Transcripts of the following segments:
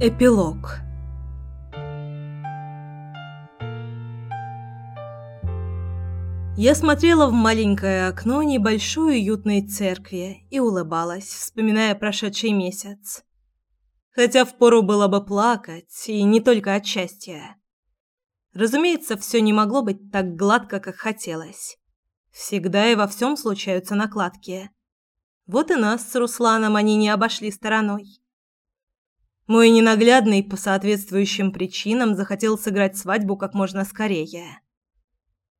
Эпилог Я смотрела в маленькое окно небольшой уютной церкви и улыбалась, вспоминая прошедший месяц. Хотя впору было бы плакать, и не только от счастья. Разумеется, все не могло быть так гладко, как хотелось. Всегда и во всем случаются накладки. Вот и нас с Русланом они не обошли стороной. Мой ненаглядный по соответствующим причинам захотел сыграть свадьбу как можно скорее.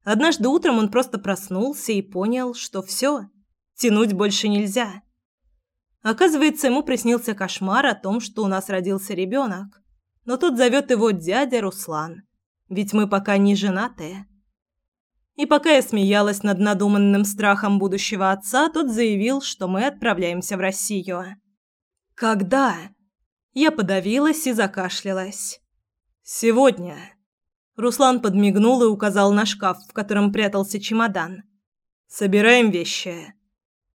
Однажды утром он просто проснулся и понял, что все, тянуть больше нельзя. Оказывается, ему приснился кошмар о том, что у нас родился ребенок. Но тут зовет его дядя Руслан. Ведь мы пока не женатые. И пока я смеялась над надуманным страхом будущего отца, тот заявил, что мы отправляемся в Россию. Когда? Я подавилась и закашлялась. Сегодня. Руслан подмигнул и указал на шкаф, в котором прятался чемодан. «Собираем вещи.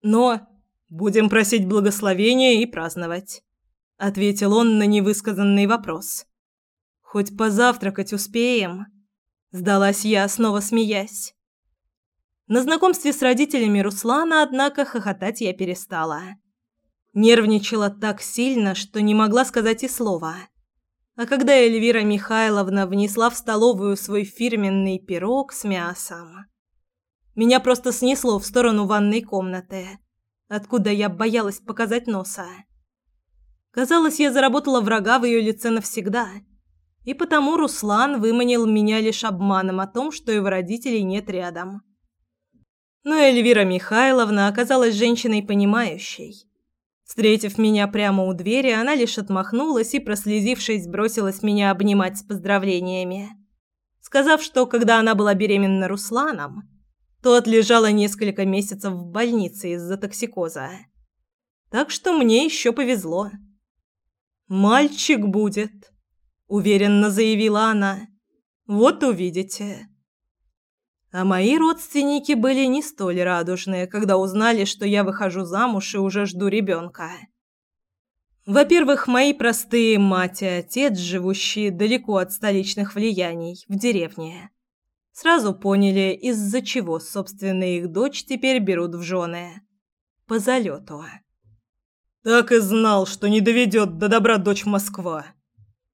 Но будем просить благословения и праздновать», — ответил он на невысказанный вопрос. «Хоть позавтракать успеем?» — сдалась я, снова смеясь. На знакомстве с родителями Руслана, однако, хохотать я перестала. Нервничала так сильно, что не могла сказать и слова. А когда Эльвира Михайловна внесла в столовую свой фирменный пирог с мясом, меня просто снесло в сторону ванной комнаты, откуда я боялась показать носа. Казалось, я заработала врага в ее лице навсегда, и потому Руслан выманил меня лишь обманом о том, что его родителей нет рядом. Но Эльвира Михайловна оказалась женщиной понимающей Встретив меня прямо у двери, она лишь отмахнулась и, прослезившись, бросилась меня обнимать с поздравлениями. Сказав, что когда она была беременна Русланом, то отлежала несколько месяцев в больнице из-за токсикоза. Так что мне еще повезло. «Мальчик будет», — уверенно заявила она. «Вот увидите». А мои родственники были не столь радужные, когда узнали, что я выхожу замуж и уже жду ребенка. Во-первых, мои простые мать и отец, живущие далеко от столичных влияний, в деревне, сразу поняли, из-за чего, собственно, их дочь теперь берут в жены. По залету. «Так и знал, что не доведет до добра дочь Москва».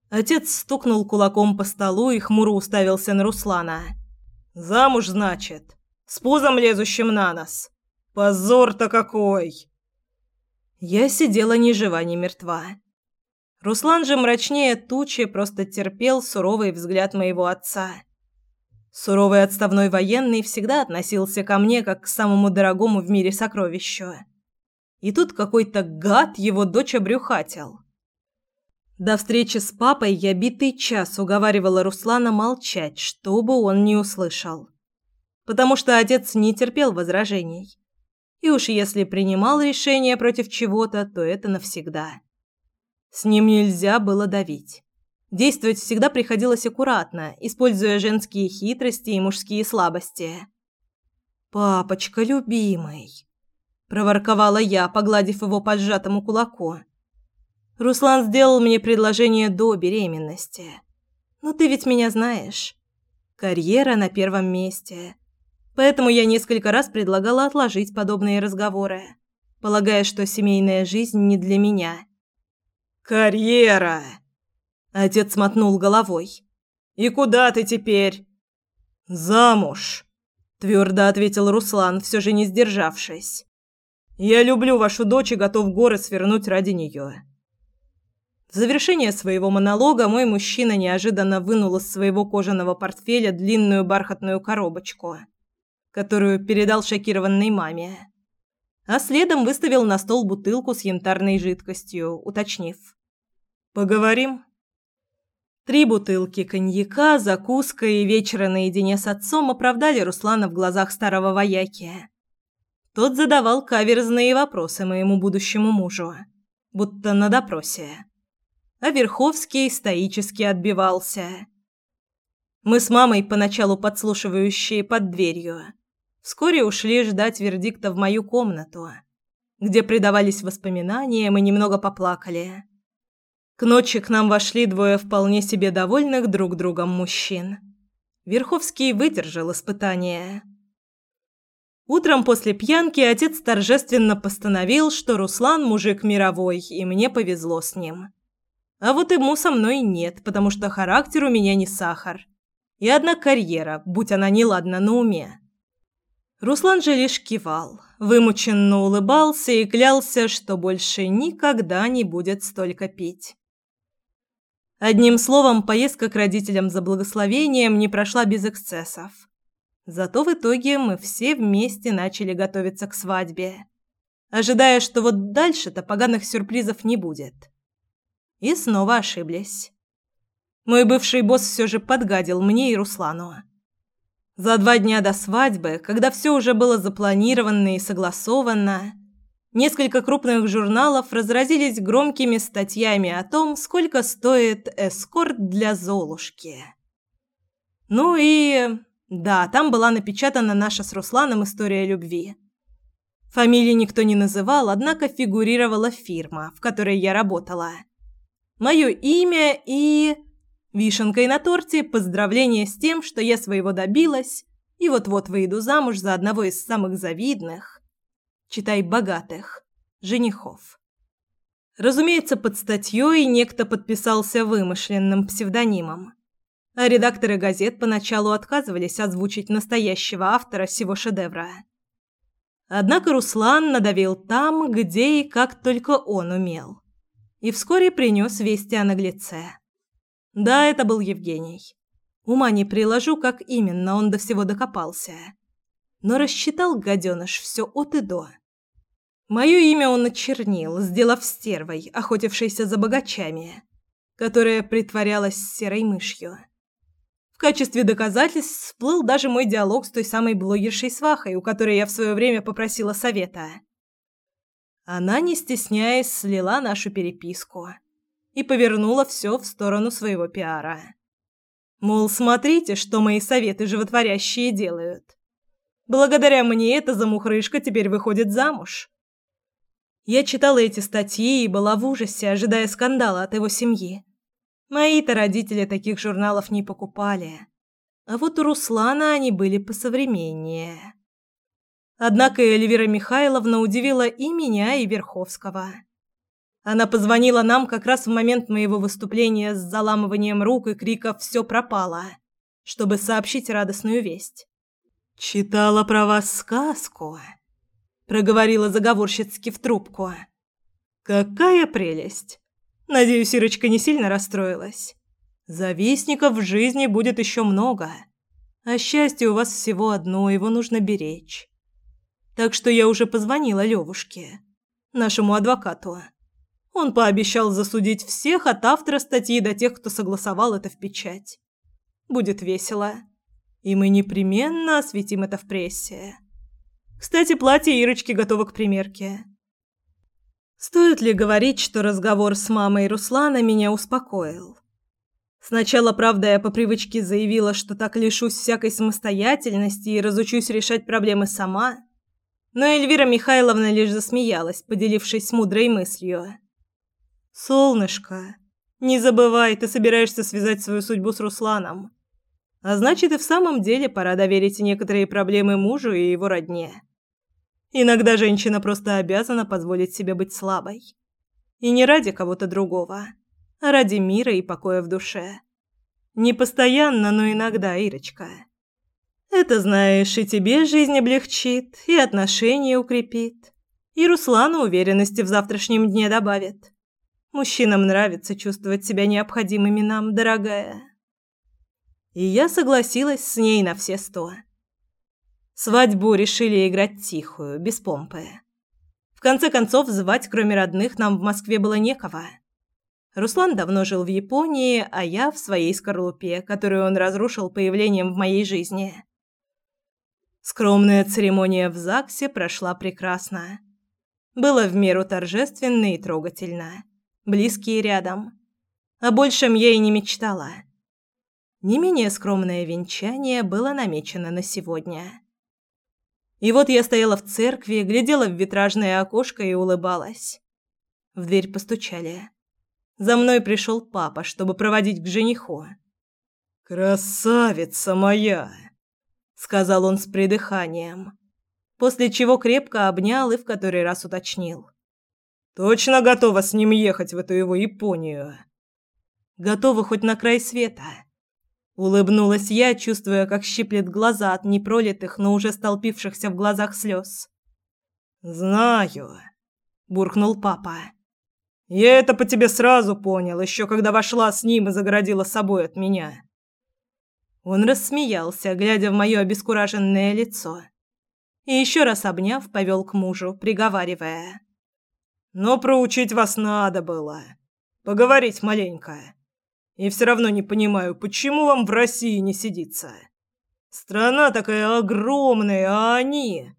Отец стукнул кулаком по столу и хмуро уставился на Руслана. Замуж, значит, с пузом лезущим на нос. Позор-то какой!» Я сидела ни жива, ни мертва. Руслан же мрачнее тучи просто терпел суровый взгляд моего отца. Суровый отставной военный всегда относился ко мне как к самому дорогому в мире сокровищу. И тут какой-то гад его дочь обрюхатил. До встречи с папой я битый час уговаривала Руслана молчать, чтобы он не услышал. Потому что отец не терпел возражений. И уж если принимал решение против чего-то, то это навсегда. С ним нельзя было давить. Действовать всегда приходилось аккуратно, используя женские хитрости и мужские слабости. «Папочка, любимый!» – проворковала я, погладив его по сжатому кулаку. Руслан сделал мне предложение до беременности. Но ты ведь меня знаешь. Карьера на первом месте. Поэтому я несколько раз предлагала отложить подобные разговоры, полагая, что семейная жизнь не для меня. «Карьера!» Отец мотнул головой. «И куда ты теперь?» «Замуж!» Твердо ответил Руслан, все же не сдержавшись. «Я люблю вашу дочь и готов горы свернуть ради нее. В завершение своего монолога мой мужчина неожиданно вынул из своего кожаного портфеля длинную бархатную коробочку, которую передал шокированной маме. А следом выставил на стол бутылку с янтарной жидкостью, уточнив. «Поговорим?» Три бутылки коньяка, закуска и вечера наедине с отцом оправдали Руслана в глазах старого вояки. Тот задавал каверзные вопросы моему будущему мужу, будто на допросе а Верховский стоически отбивался. Мы с мамой, поначалу подслушивающие под дверью, вскоре ушли ждать вердикта в мою комнату, где предавались воспоминаниям и немного поплакали. К ночи к нам вошли двое вполне себе довольных друг другом мужчин. Верховский выдержал испытание. Утром после пьянки отец торжественно постановил, что Руслан мужик мировой, и мне повезло с ним. А вот ему со мной нет, потому что характер у меня не сахар. И одна карьера, будь она неладна на уме. Руслан же лишь кивал, вымученно улыбался и клялся, что больше никогда не будет столько пить. Одним словом, поездка к родителям за благословением не прошла без эксцессов. Зато в итоге мы все вместе начали готовиться к свадьбе, ожидая, что вот дальше-то поганых сюрпризов не будет. И снова ошиблись. Мой бывший босс все же подгадил мне и Руслану. За два дня до свадьбы, когда все уже было запланировано и согласовано, Несколько крупных журналов разразились громкими статьями о том, сколько стоит эскорт для Золушки. Ну и... Да, там была напечатана наша с Русланом история любви. Фамилии никто не называл, однако фигурировала фирма, в которой я работала. Мое имя и... Вишенкой на торте поздравление с тем, что я своего добилась и вот-вот выйду замуж за одного из самых завидных, читай богатых, женихов. Разумеется, под статьей некто подписался вымышленным псевдонимом. А редакторы газет поначалу отказывались озвучить настоящего автора всего шедевра. Однако Руслан надавил там, где и как только он умел. И вскоре принес вести о наглеце. Да, это был Евгений. Ума не приложу, как именно он до всего докопался. Но рассчитал гаденыш все от и до. Мое имя он очернил, сделав стервой, охотившейся за богачами, которая притворялась серой мышью. В качестве доказательств всплыл даже мой диалог с той самой блогершей-свахой, у которой я в свое время попросила совета. Она, не стесняясь, слила нашу переписку и повернула все в сторону своего пиара. Мол, смотрите, что мои советы животворящие делают. Благодаря мне эта замухрышка теперь выходит замуж. Я читала эти статьи и была в ужасе, ожидая скандала от его семьи. Мои-то родители таких журналов не покупали. А вот у Руслана они были посовременнее. Однако Эльвира Михайловна удивила и меня, и Верховского. Она позвонила нам как раз в момент моего выступления с заламыванием рук и криков «Все пропало!», чтобы сообщить радостную весть. «Читала про вас сказку», проговорила заговорщицки в трубку. Какая прелесть. Надеюсь, Ирочка не сильно расстроилась. Завистников в жизни будет еще много. А счастье у вас всего одно, его нужно беречь. Так что я уже позвонила Левушке, нашему адвокату. Он пообещал засудить всех от автора статьи до тех, кто согласовал это в печать. Будет весело. И мы непременно осветим это в прессе. Кстати, платье Ирочки готово к примерке. Стоит ли говорить, что разговор с мамой Руслана меня успокоил? Сначала, правда, я по привычке заявила, что так лишусь всякой самостоятельности и разучусь решать проблемы сама. Но Эльвира Михайловна лишь засмеялась, поделившись мудрой мыслью. «Солнышко, не забывай, ты собираешься связать свою судьбу с Русланом. А значит, и в самом деле пора доверить некоторые проблемы мужу и его родне». Иногда женщина просто обязана позволить себе быть слабой. И не ради кого-то другого, а ради мира и покоя в душе. Не постоянно, но иногда, Ирочка. Это, знаешь, и тебе жизнь облегчит, и отношения укрепит, и Руслану уверенности в завтрашнем дне добавит. Мужчинам нравится чувствовать себя необходимыми нам, дорогая. И я согласилась с ней на все сто. Свадьбу решили играть тихую, без помпы. В конце концов, звать, кроме родных, нам в Москве было некого. Руслан давно жил в Японии, а я в своей скорлупе, которую он разрушил появлением в моей жизни. Скромная церемония в ЗАГСе прошла прекрасно. Было в меру торжественно и трогательно. Близкие рядом. О большем я и не мечтала. Не менее скромное венчание было намечено на сегодня. И вот я стояла в церкви, глядела в витражное окошко и улыбалась. В дверь постучали. За мной пришел папа, чтобы проводить к жениху. «Красавица моя!» — сказал он с придыханием, после чего крепко обнял и в который раз уточнил. «Точно готова с ним ехать в эту его Японию?» «Готова хоть на край света». Улыбнулась я, чувствуя, как щиплет глаза от непролитых, но уже столпившихся в глазах слез. «Знаю», — буркнул папа. «Я это по тебе сразу понял, еще когда вошла с ним и загородила собой от меня». Он рассмеялся, глядя в мое обескураженное лицо. И еще раз обняв, повел к мужу, приговаривая. «Но проучить вас надо было. Поговорить маленько. И все равно не понимаю, почему вам в России не сидится. Страна такая огромная, а они...»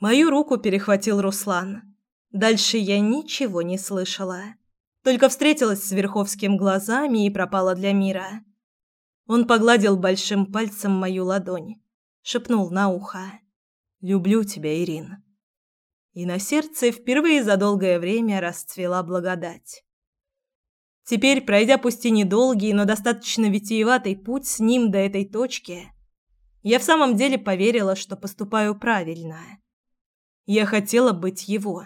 Мою руку перехватил Руслан. Дальше я ничего не слышала. Только встретилась с Верховским глазами и пропала для мира. Он погладил большим пальцем мою ладонь, шепнул на ухо: "Люблю тебя, Ирин". И на сердце впервые за долгое время расцвела благодать. Теперь, пройдя пусть и недолгий, но достаточно витиеватый путь с ним до этой точки, я в самом деле поверила, что поступаю правильно. Я хотела быть его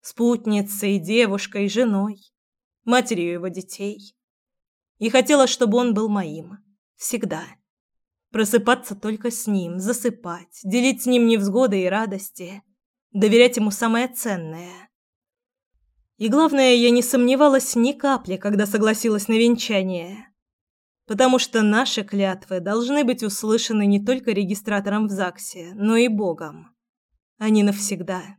спутницей, девушкой, женой, матерью его детей. И хотела, чтобы он был моим. Всегда. Просыпаться только с ним, засыпать, делить с ним невзгоды и радости, доверять ему самое ценное. И главное, я не сомневалась ни капли, когда согласилась на венчание. Потому что наши клятвы должны быть услышаны не только регистратором в ЗАГСе, но и Богом. Они навсегда.